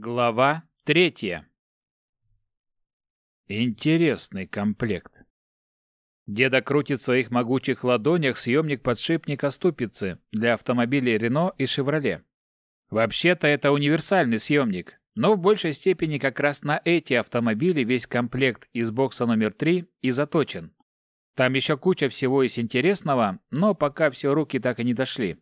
Глава третья. Интересный комплект. Деда крутит в своих могучих ладонях съемник подшипника ступицы для автомобилей Рено и Шевроле. Вообще-то это универсальный съемник, но в большей степени как раз на эти автомобили весь комплект из бокса номер 3 и заточен. Там еще куча всего из интересного, но пока все руки так и не дошли.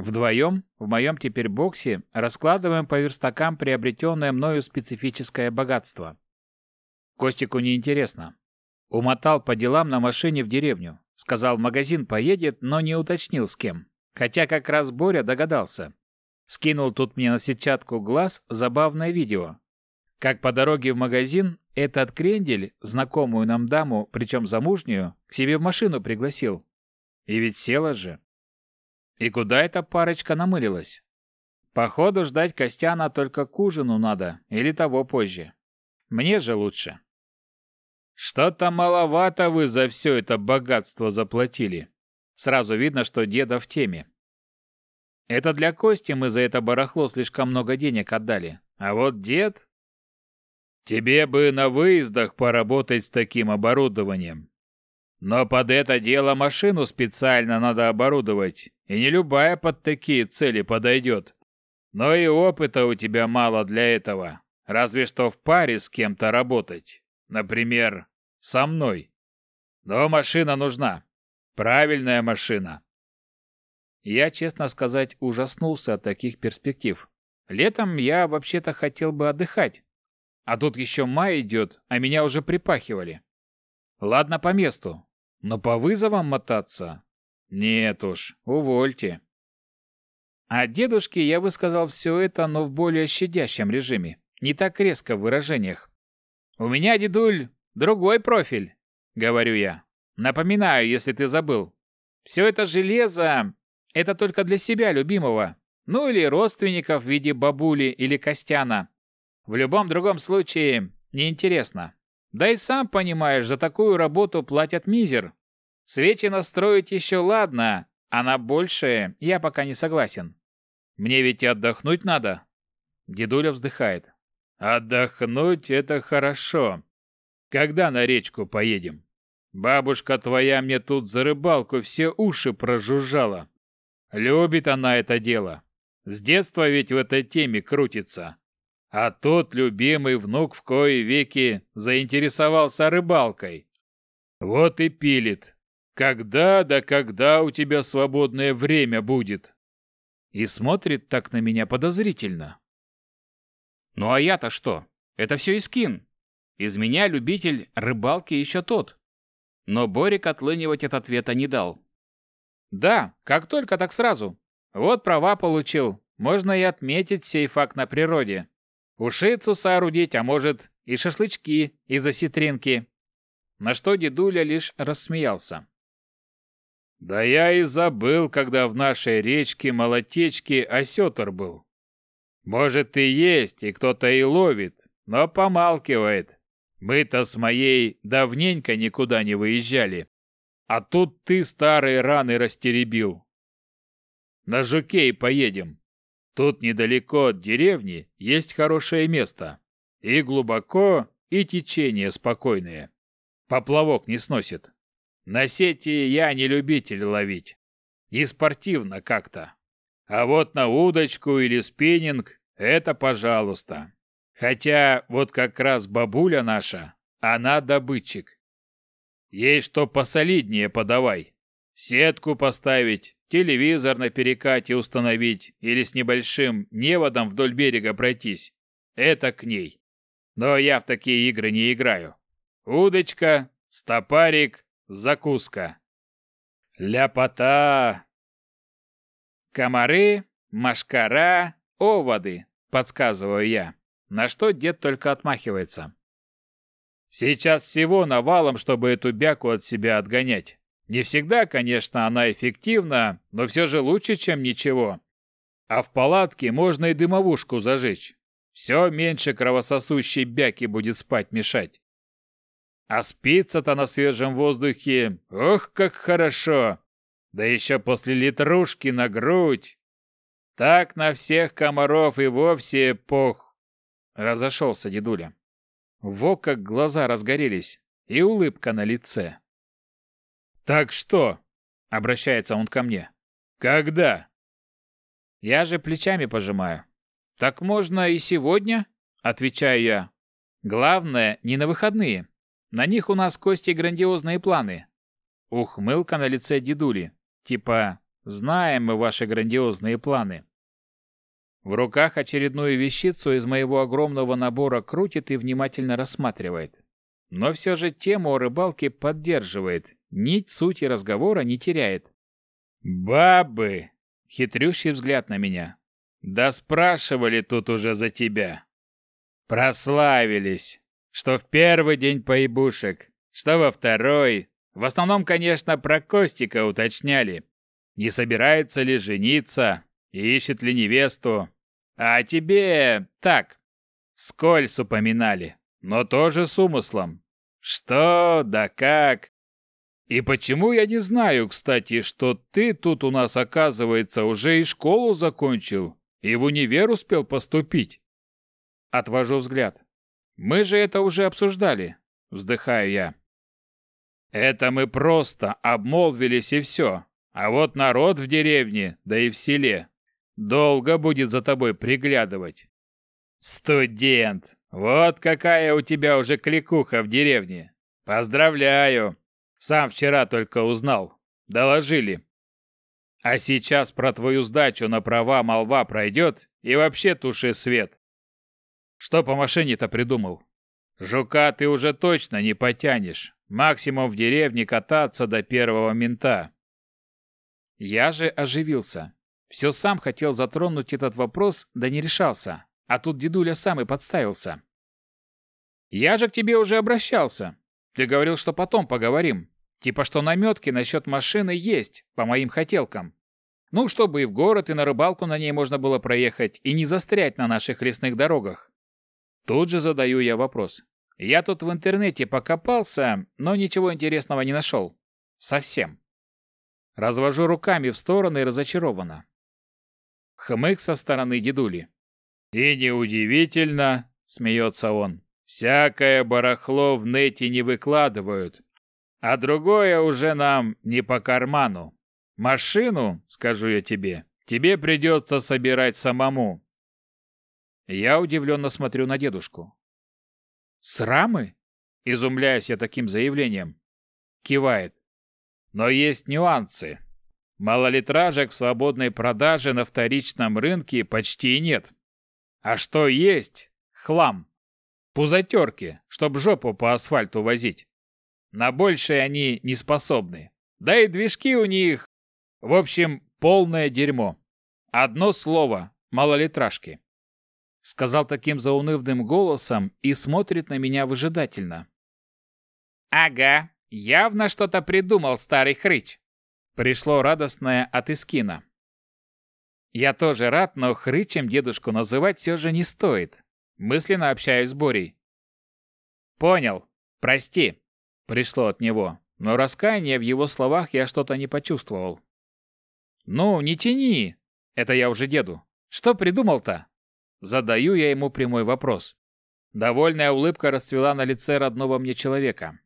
Вдвоем, в моем теперь боксе, раскладываем по верстакам приобретенное мною специфическое богатство. Костику неинтересно. Умотал по делам на машине в деревню. Сказал, магазин поедет, но не уточнил с кем. Хотя как раз Боря догадался. Скинул тут мне на сетчатку глаз забавное видео. Как по дороге в магазин этот крендель, знакомую нам даму, причем замужнюю, к себе в машину пригласил. И ведь села же. И куда эта парочка намылилась? Походу, ждать Костяна только к ужину надо, или того позже. Мне же лучше. Что-то маловато вы за все это богатство заплатили. Сразу видно, что деда в теме. Это для Кости мы за это барахло слишком много денег отдали. А вот дед... Тебе бы на выездах поработать с таким оборудованием. Но под это дело машину специально надо оборудовать, и не любая под такие цели подойдет. Но и опыта у тебя мало для этого, разве что в паре с кем-то работать. Например, со мной. Но машина нужна. Правильная машина. Я, честно сказать, ужаснулся от таких перспектив. Летом я вообще-то хотел бы отдыхать. А тут еще май идет, а меня уже припахивали. Ладно, по месту. Но по вызовам мотаться? Нет уж, увольте. А дедушке я высказал все это, но в более щадящем режиме, не так резко в выражениях. «У меня, дедуль, другой профиль», — говорю я. «Напоминаю, если ты забыл. Все это железо — это только для себя любимого, ну или родственников в виде бабули или Костяна. В любом другом случае неинтересно. Да и сам понимаешь, за такую работу платят мизер. Свечи настроить еще ладно, а на большее я пока не согласен. Мне ведь и отдохнуть надо. Дедуля вздыхает. Отдохнуть — это хорошо. Когда на речку поедем? Бабушка твоя мне тут за рыбалку все уши прожужжала. Любит она это дело. С детства ведь в этой теме крутится. А тут любимый внук в кои веки заинтересовался рыбалкой. Вот и пилит. Когда да когда у тебя свободное время будет? И смотрит так на меня подозрительно. Ну а я-то что? Это все Искин. Из меня любитель рыбалки еще тот. Но Борик отлынивать от ответа не дал. Да, как только, так сразу. Вот права получил. Можно и отметить сей факт на природе. Ушицу соорудить, а может и шашлычки из осетринки. На что дедуля лишь рассмеялся. Да я и забыл, когда в нашей речке молотечки осетр был. Может и есть, и кто-то и ловит, но помалкивает. Мы-то с моей давненько никуда не выезжали. А тут ты старые раны растеребил. На Жукей поедем. Тут недалеко от деревни есть хорошее место. И глубоко, и течение спокойное. Поплавок не сносит. На сети я не любитель ловить. Не спортивно как-то. А вот на удочку или спиннинг – это пожалуйста. Хотя вот как раз бабуля наша, она добытчик. Ей что посолиднее подавай. Сетку поставить, телевизор на перекате установить или с небольшим неводом вдоль берега пройтись. Это к ней. Но я в такие игры не играю. Удочка, стопарик, закуска. Ляпота! Комары, машкара, оводы, подсказываю я, на что дед только отмахивается. Сейчас всего навалом, чтобы эту бяку от себя отгонять. Не всегда, конечно, она эффективна, но все же лучше, чем ничего. А в палатке можно и дымовушку зажечь. Все меньше кровососущей бяки будет спать мешать. А спится-то на свежем воздухе, ох, как хорошо! Да еще после литрушки на грудь. Так на всех комаров и вовсе пох. Разошелся дедуля. Во как глаза разгорелись, и улыбка на лице. «Так что?» — обращается он ко мне. «Когда?» Я же плечами пожимаю. «Так можно и сегодня?» — отвечаю я. «Главное, не на выходные. На них у нас кости грандиозные планы». Ухмылка на лице дедули. Типа, знаем мы ваши грандиозные планы. В руках очередную вещицу из моего огромного набора крутит и внимательно рассматривает. Но все же тему о рыбалке поддерживает, нить сути разговора не теряет. «Бабы!» — хитрющий взгляд на меня. «Да спрашивали тут уже за тебя. Прославились, что в первый день поебушек, что во второй. В основном, конечно, про Костика уточняли. Не собирается ли жениться, ищет ли невесту. А тебе так, вскользь упоминали, но тоже с умыслом. Что, да как. И почему я не знаю, кстати, что ты тут у нас, оказывается, уже и школу закончил, и в универ успел поступить? Отвожу взгляд. Мы же это уже обсуждали, вздыхаю я. Это мы просто обмолвились и все. А вот народ в деревне, да и в селе, долго будет за тобой приглядывать. Студент, вот какая у тебя уже кликуха в деревне. Поздравляю. Сам вчера только узнал. Доложили. А сейчас про твою сдачу на права молва пройдет и вообще туши свет. Что по машине-то придумал? Жука ты уже точно не потянешь. Максимум в деревне кататься до первого мента. Я же оживился. Все сам хотел затронуть этот вопрос, да не решался. А тут дедуля сам и подставился. «Я же к тебе уже обращался. Ты говорил, что потом поговорим. Типа, что наметки насчет машины есть, по моим хотелкам. Ну, чтобы и в город, и на рыбалку на ней можно было проехать, и не застрять на наших лесных дорогах». Тут же задаю я вопрос. Я тут в интернете покопался, но ничего интересного не нашел. Совсем. Развожу руками в стороны разочарованно. Хмык со стороны дедули. «И неудивительно», — смеется он, — «всякое барахло в нете не выкладывают, а другое уже нам не по карману. Машину, скажу я тебе, тебе придется собирать самому». Я удивленно смотрю на дедушку. «Срамы?» — изумляюсь я таким заявлением. Кивает. Но есть нюансы. Малолитражек в свободной продаже на вторичном рынке почти нет. А что есть? Хлам. Пузатерки, чтоб жопу по асфальту возить. На большее они не способны. Да и движки у них... В общем, полное дерьмо. Одно слово – малолитражки. Сказал таким заунывным голосом и смотрит на меня выжидательно. «Ага, Явно что-то придумал старый хрыч. Пришло радостное от Искина. Я тоже рад, но хрычем дедушку называть все же не стоит. Мысленно общаюсь с Борей. Понял. Прости. Пришло от него, но раскаяния в его словах я что-то не почувствовал. Ну, не тяни. Это я уже деду. Что придумал-то? Задаю я ему прямой вопрос. Довольная улыбка расцвела на лице родного мне человека.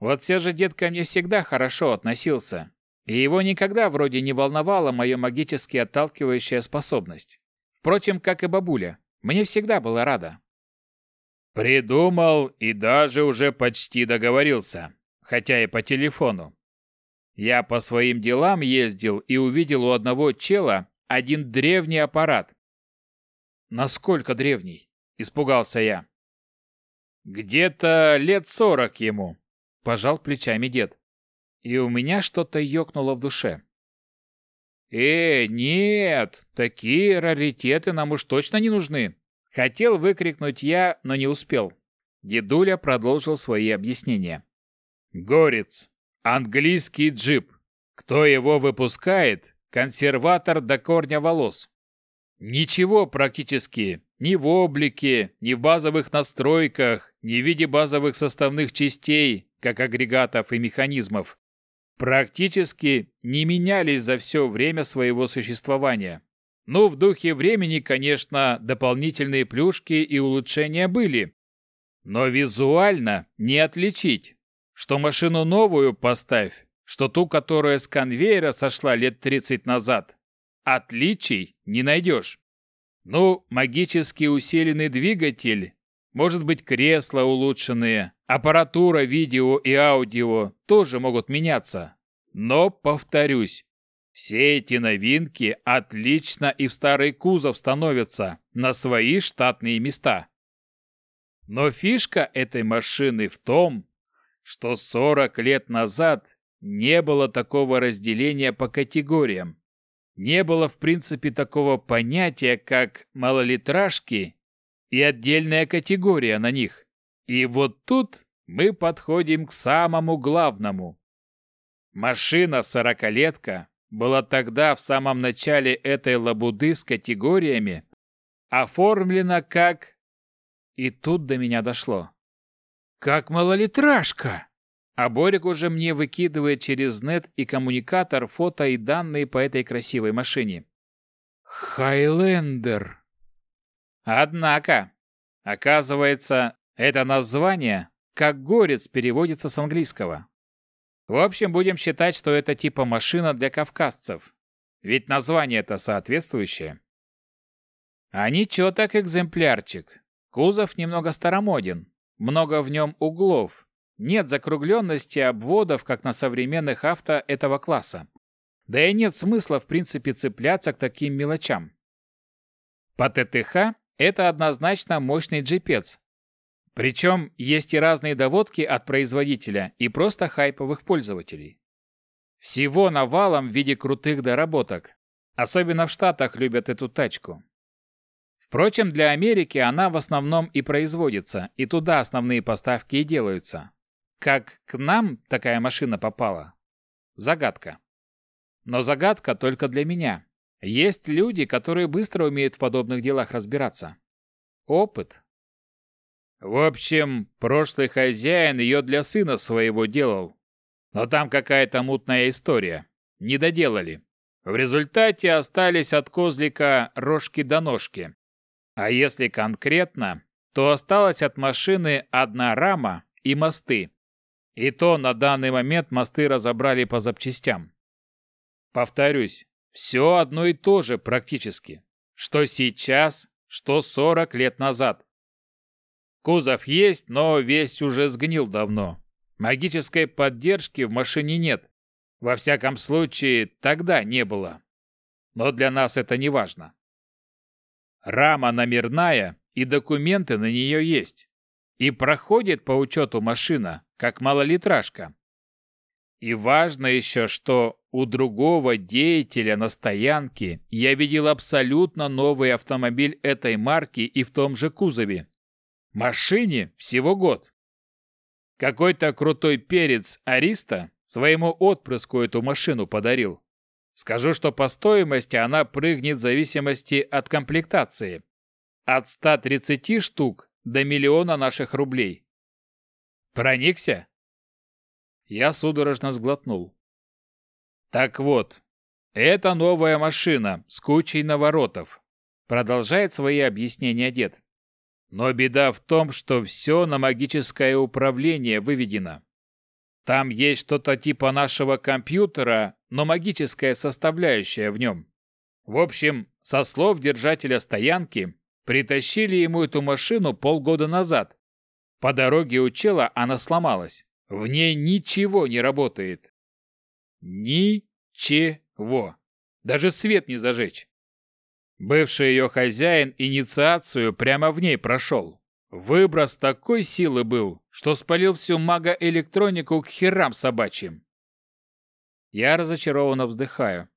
Вот все же дед ко мне всегда хорошо относился, и его никогда вроде не волновала моя магически отталкивающая способность. Впрочем, как и бабуля, мне всегда была рада. Придумал и даже уже почти договорился, хотя и по телефону. Я по своим делам ездил и увидел у одного чела один древний аппарат. Насколько древний? Испугался я. Где-то лет сорок ему, Пожал плечами дед. И у меня что-то ёкнуло в душе. «Э, нет, такие раритеты нам уж точно не нужны!» Хотел выкрикнуть я, но не успел. Дедуля продолжил свои объяснения. «Горец. Английский джип. Кто его выпускает? Консерватор до корня волос. Ничего практически, ни в облике, ни в базовых настройках, ни в виде базовых составных частей, как агрегатов и механизмов, практически не менялись за все время своего существования. Ну, в духе времени, конечно, дополнительные плюшки и улучшения были. Но визуально не отличить, что машину новую поставь, что ту, которая с конвейера сошла лет 30 назад. Отличий не найдешь. Ну, магически усиленный двигатель, может быть, кресла улучшенные, аппаратура видео и аудио тоже могут меняться. Но, повторюсь, все эти новинки отлично и в старый кузов становятся на свои штатные места. Но фишка этой машины в том, что 40 лет назад не было такого разделения по категориям. Не было, в принципе, такого понятия, как малолитражки и отдельная категория на них. И вот тут мы подходим к самому главному. Машина сорокалетка была тогда в самом начале этой лабуды с категориями оформлена как... И тут до меня дошло. Как малолитражка! А Борик уже мне выкидывает через нет и коммуникатор фото и данные по этой красивой машине. Хайлендер. Однако, оказывается, это название как горец переводится с английского. В общем, будем считать, что это типа машина для кавказцев. Ведь название это соответствующее. А ничего так экземплярчик. Кузов немного старомоден. Много в нем углов, нет закругленности обводов, как на современных авто этого класса. Да и нет смысла, в принципе, цепляться к таким мелочам. По ТТХ это однозначно мощный джипец. Причем есть и разные доводки от производителя и просто хайповых пользователей. Всего навалом в виде крутых доработок. Особенно в Штатах любят эту тачку. Впрочем, для Америки она в основном и производится, и туда основные поставки и делаются. Как к нам такая машина попала? Загадка. Но загадка только для меня. Есть люди, которые быстро умеют в подобных делах разбираться. Опыт. В общем, прошлый хозяин ее для сына своего делал. Но там какая-то мутная история. Не доделали. В результате остались от козлика рожки до ножки. А если конкретно, то осталась от машины одна рама и мосты. И то на данный момент мосты разобрали по запчастям. Повторюсь, все одно и то же практически. Что сейчас, что 40 лет назад. Кузов есть, но весь уже сгнил давно. Магической поддержки в машине нет. Во всяком случае, тогда не было. Но для нас это не важно. Рама номерная, и документы на нее есть. И проходит по учету машина, как малолитражка. И важно еще, что у другого деятеля на стоянке я видел абсолютно новый автомобиль этой марки и в том же кузове. Машине всего год. Какой-то крутой перец Ариста своему отпрыску эту машину подарил. Скажу, что по стоимости она прыгнет в зависимости от комплектации. От 130 штук до миллиона наших рублей. Проникся? Я судорожно сглотнул. Так вот, это новая машина с кучей наворотов. Продолжает свои объяснения дед. Но беда в том, что все на магическое управление выведено. Там есть что-то типа нашего компьютера, но магическая составляющая в нем. В общем, со слов держателя стоянки, притащили ему эту машину полгода назад, по дороге у чела она сломалась. В ней ничего не работает. Ничего. Даже свет не зажечь. Бывший ее хозяин инициацию прямо в ней прошел. Выброс такой силы был, что спалил всю мага-электронику к херам собачьим. Я разочарованно вздыхаю.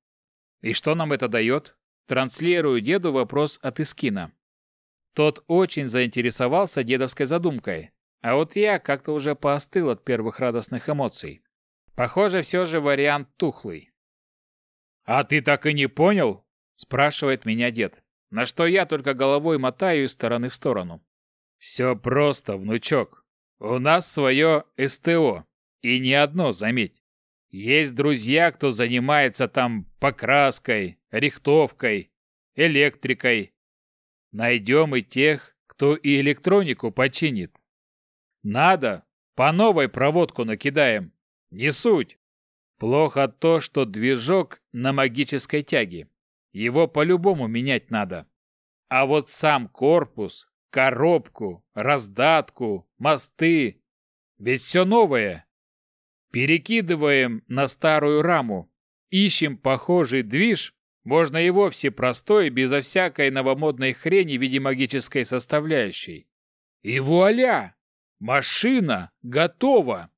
И что нам это дает? Транслирую деду вопрос от Искина. Тот очень заинтересовался дедовской задумкой, а вот я как-то уже поостыл от первых радостных эмоций. Похоже, все же вариант тухлый. «А ты так и не понял?» – спрашивает меня дед, на что я только головой мотаю из стороны в сторону. «Все просто, внучок. У нас свое СТО, и не одно, заметь. Есть друзья, кто занимается там покраской, рихтовкой, электрикой. Найдем и тех, кто и электронику починит. Надо, по новой проводку накидаем. Не суть. Плохо то, что движок на магической тяге. Его по-любому менять надо. А вот сам корпус, коробку, раздатку, мосты – ведь все новое. Перекидываем на старую раму, ищем похожий движ, можно и вовсе простой, безо всякой новомодной хрени в виде магической составляющей. И вуаля! Машина готова!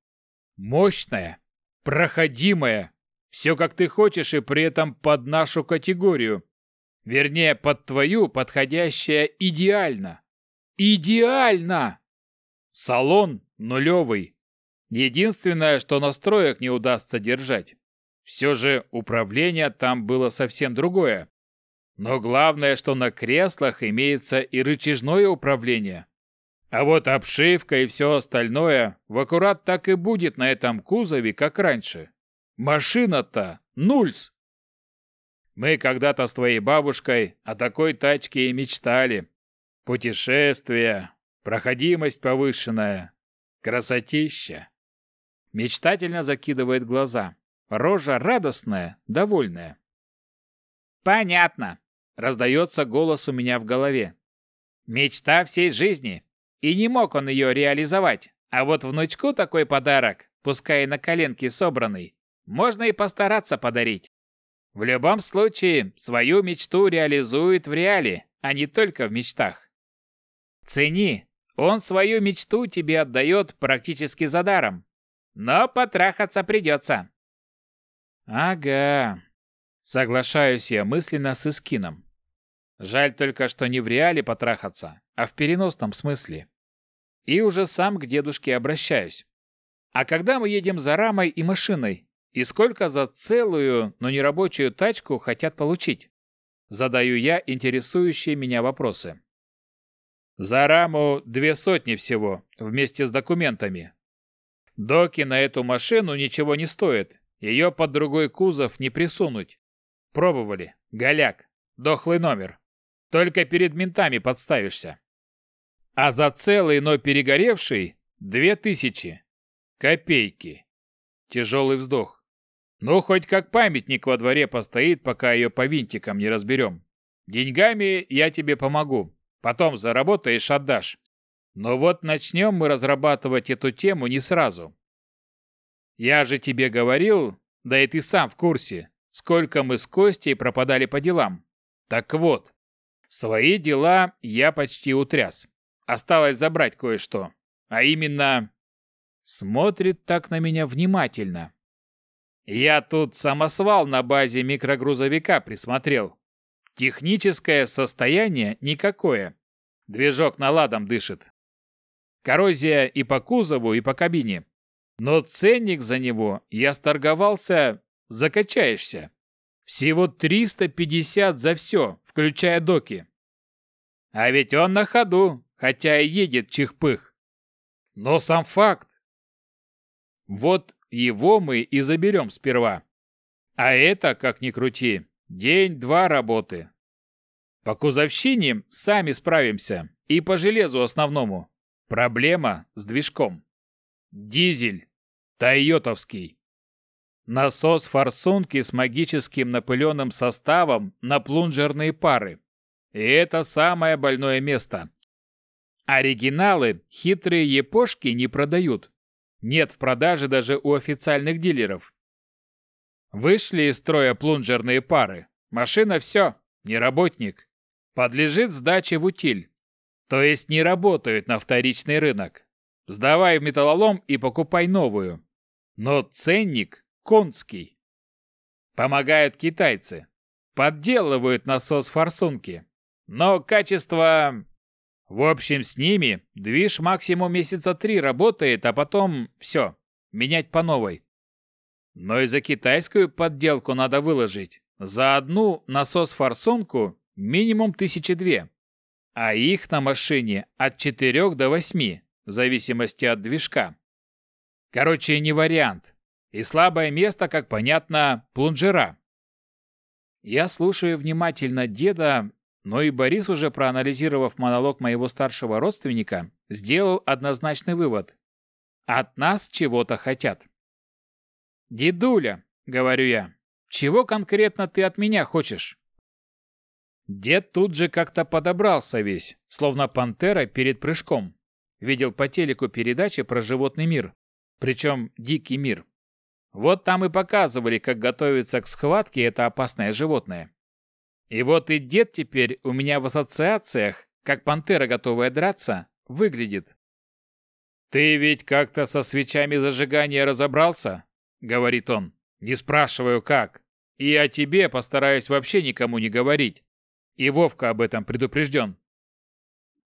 Мощная, проходимая, все как ты хочешь и при этом под нашу категорию. Вернее, под твою, подходящая идеально. Идеально! Салон нулевый. Единственное, что настроек не удастся держать. Все же управление там было совсем другое. Но главное, что на креслах имеется и рычажное управление. А вот обшивка и все остальное в аккурат так и будет на этом кузове, как раньше. Машина-то нульс. Мы когда-то с твоей бабушкой о такой тачке и мечтали. Путешествия, проходимость повышенная, красотища. Мечтательно закидывает глаза. Рожа радостная, довольная. «Понятно», — раздается голос у меня в голове. «Мечта всей жизни. И не мог он ее реализовать. А вот внучку такой подарок, пускай и на коленке собранный, можно и постараться подарить. В любом случае, свою мечту реализует в реале, а не только в мечтах. Цени, он свою мечту тебе отдает практически за даром. Но потрахаться придется. Ага. Соглашаюсь я мысленно с Искином. Жаль только, что не в реале потрахаться, а в переносном смысле. И уже сам к дедушке обращаюсь. А когда мы едем за рамой и машиной? И сколько за целую, но не рабочую тачку хотят получить? Задаю я интересующие меня вопросы. За раму две сотни всего, вместе с документами. Доки на эту машину ничего не стоят. Ее под другой кузов не присунуть. Пробовали. Голяк. Дохлый номер. Только перед ментами подставишься. А за целый, но перегоревший – две тысячи. Копейки. Тяжелый вздох. Ну, хоть как памятник во дворе постоит, пока ее по винтикам не разберем. Деньгами я тебе помогу. Потом заработаешь, отдашь. Но вот начнем мы разрабатывать эту тему не сразу. Я же тебе говорил, да и ты сам в курсе, сколько мы с Костей пропадали по делам. Так вот, свои дела я почти утряс. Осталось забрать кое-что. А именно... Смотрит так на меня внимательно, я тут самосвал на базе микрогрузовика присмотрел. Техническое состояние никакое. Движок наладом дышит. Коррозия и по кузову, и по кабине. Но ценник за него я сторговался, закачаешься. Всего 350 за все, включая доки. А ведь он на ходу, хотя и едет чихпых. Но сам факт. Вот его мы и заберем сперва. А это, как ни крути, день-два работы. По кузовщине сами справимся. И по железу основному. Проблема с движком. Дизель. Тойотовский. Насос форсунки с магическим напыленным составом на плунжерные пары. И это самое больное место. Оригиналы хитрые епошки не продают нет в продаже даже у официальных дилеров. Вышли из строя плунжерные пары. Машина все, не работник. Подлежит сдаче в утиль. То есть не работают на вторичный рынок. Сдавай в металлолом и покупай новую. Но ценник конский. Помогают китайцы. Подделывают насос форсунки. Но качество в общем, с ними движ максимум месяца три работает, а потом все, менять по новой. Но и за китайскую подделку надо выложить. За одну насос-форсунку минимум тысячи две. А их на машине от четырех до восьми, в зависимости от движка. Короче, не вариант. И слабое место, как понятно, плунжера. Я слушаю внимательно деда, но и Борис, уже проанализировав монолог моего старшего родственника, сделал однозначный вывод. От нас чего-то хотят. «Дедуля», — говорю я, — «чего конкретно ты от меня хочешь?» Дед тут же как-то подобрался весь, словно пантера перед прыжком. Видел по телеку передачи про животный мир, причем дикий мир. Вот там и показывали, как готовится к схватке это опасное животное. И вот и дед теперь у меня в ассоциациях, как пантера, готовая драться, выглядит. «Ты ведь как-то со свечами зажигания разобрался?» — говорит он. «Не спрашиваю, как. И о тебе постараюсь вообще никому не говорить. И Вовка об этом предупрежден».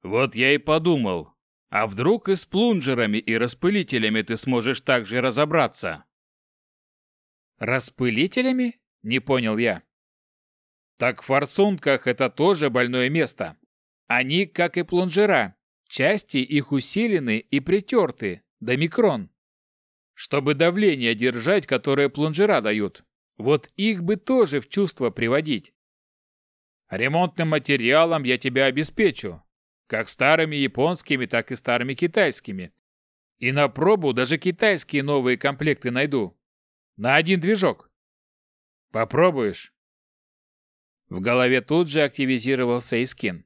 «Вот я и подумал, а вдруг и с плунжерами и распылителями ты сможешь также разобраться?» «Распылителями?» — не понял я. «Так в форсунках это тоже больное место. Они, как и плунжера, части их усилены и притерты до микрон. Чтобы давление держать, которое плунжера дают. Вот их бы тоже в чувство приводить. Ремонтным материалом я тебя обеспечу, как старыми японскими, так и старыми китайскими. И на пробу даже китайские новые комплекты найду. На один движок. Попробуешь? В голове тут же активизировался Искин.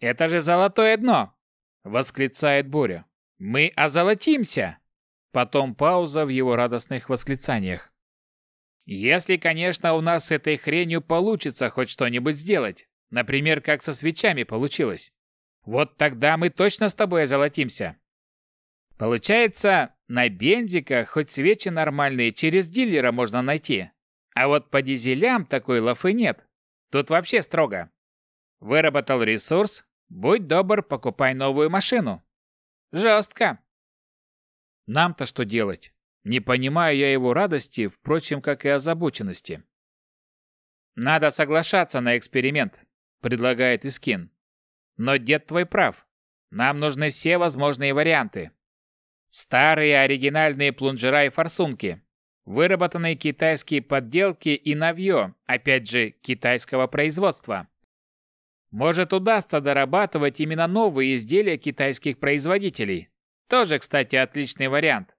«Это же золотое дно!» — восклицает Боря. «Мы озолотимся!» Потом пауза в его радостных восклицаниях. Если, конечно, у нас с этой хренью получится хоть что-нибудь сделать, например, как со свечами получилось, вот тогда мы точно с тобой озолотимся. Получается, на бензиках хоть свечи нормальные через дилера можно найти, а вот по дизелям такой лафы нет. Тут вообще строго. Выработал ресурс, будь добр, покупай новую машину. Жестко. Нам-то что делать? Не понимаю я его радости, впрочем, как и озабоченности. «Надо соглашаться на эксперимент», — предлагает Искин. «Но дед твой прав. Нам нужны все возможные варианты. Старые оригинальные плунжера и форсунки, выработанные китайские подделки и навье, опять же, китайского производства. Может, удастся дорабатывать именно новые изделия китайских производителей. Тоже, кстати, отличный вариант.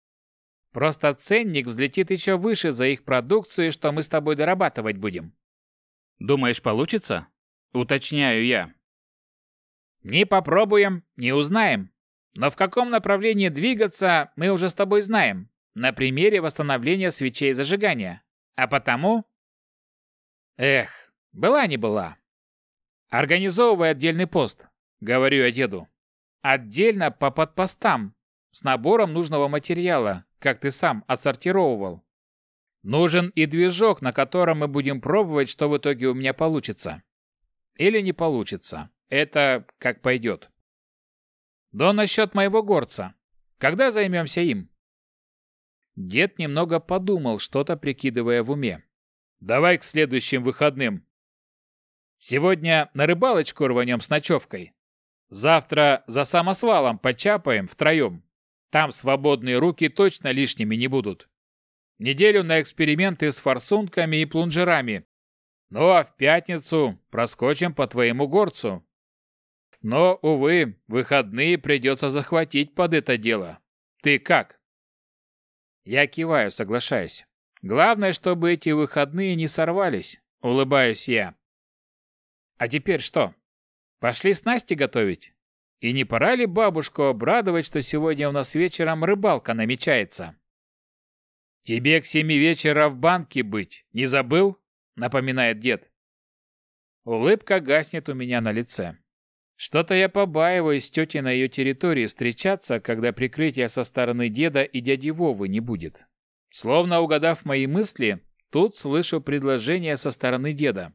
Просто ценник взлетит еще выше за их продукцию, что мы с тобой дорабатывать будем. Думаешь, получится? Уточняю я. Не попробуем, не узнаем. Но в каком направлении двигаться, мы уже с тобой знаем. На примере восстановления свечей зажигания. А потому... Эх, была не была. Организовывай отдельный пост, говорю я деду. Отдельно по подпостам, с набором нужного материала, как ты сам отсортировывал. Нужен и движок, на котором мы будем пробовать, что в итоге у меня получится. Или не получится. Это как пойдет. Но насчет моего горца. Когда займемся им? Дед немного подумал, что-то прикидывая в уме. Давай к следующим выходным. Сегодня на рыбалочку рванем с ночевкой. Завтра за самосвалом почапаем втроем. Там свободные руки точно лишними не будут. Неделю на эксперименты с форсунками и плунжерами. Ну а в пятницу проскочим по твоему горцу. Но, увы, выходные придется захватить под это дело. Ты как? Я киваю, соглашаясь. Главное, чтобы эти выходные не сорвались, улыбаюсь я. А теперь что? Пошли снасти готовить? И не пора ли бабушку обрадовать, что сегодня у нас вечером рыбалка намечается? Тебе к семи вечера в банке быть, не забыл? Напоминает дед. Улыбка гаснет у меня на лице. Что-то я побаиваюсь тети на ее территории встречаться, когда прикрытия со стороны деда и дяди Вовы не будет. Словно угадав мои мысли, тут слышу предложение со стороны деда.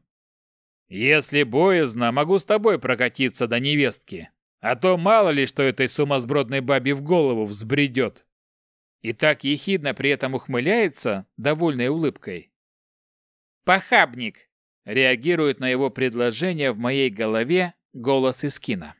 «Если боязно, могу с тобой прокатиться до невестки. А то мало ли, что этой сумасбродной бабе в голову взбредет. И так ехидно при этом ухмыляется, довольной улыбкой. «Похабник!» — реагирует на его предложение в моей голове голос Искина.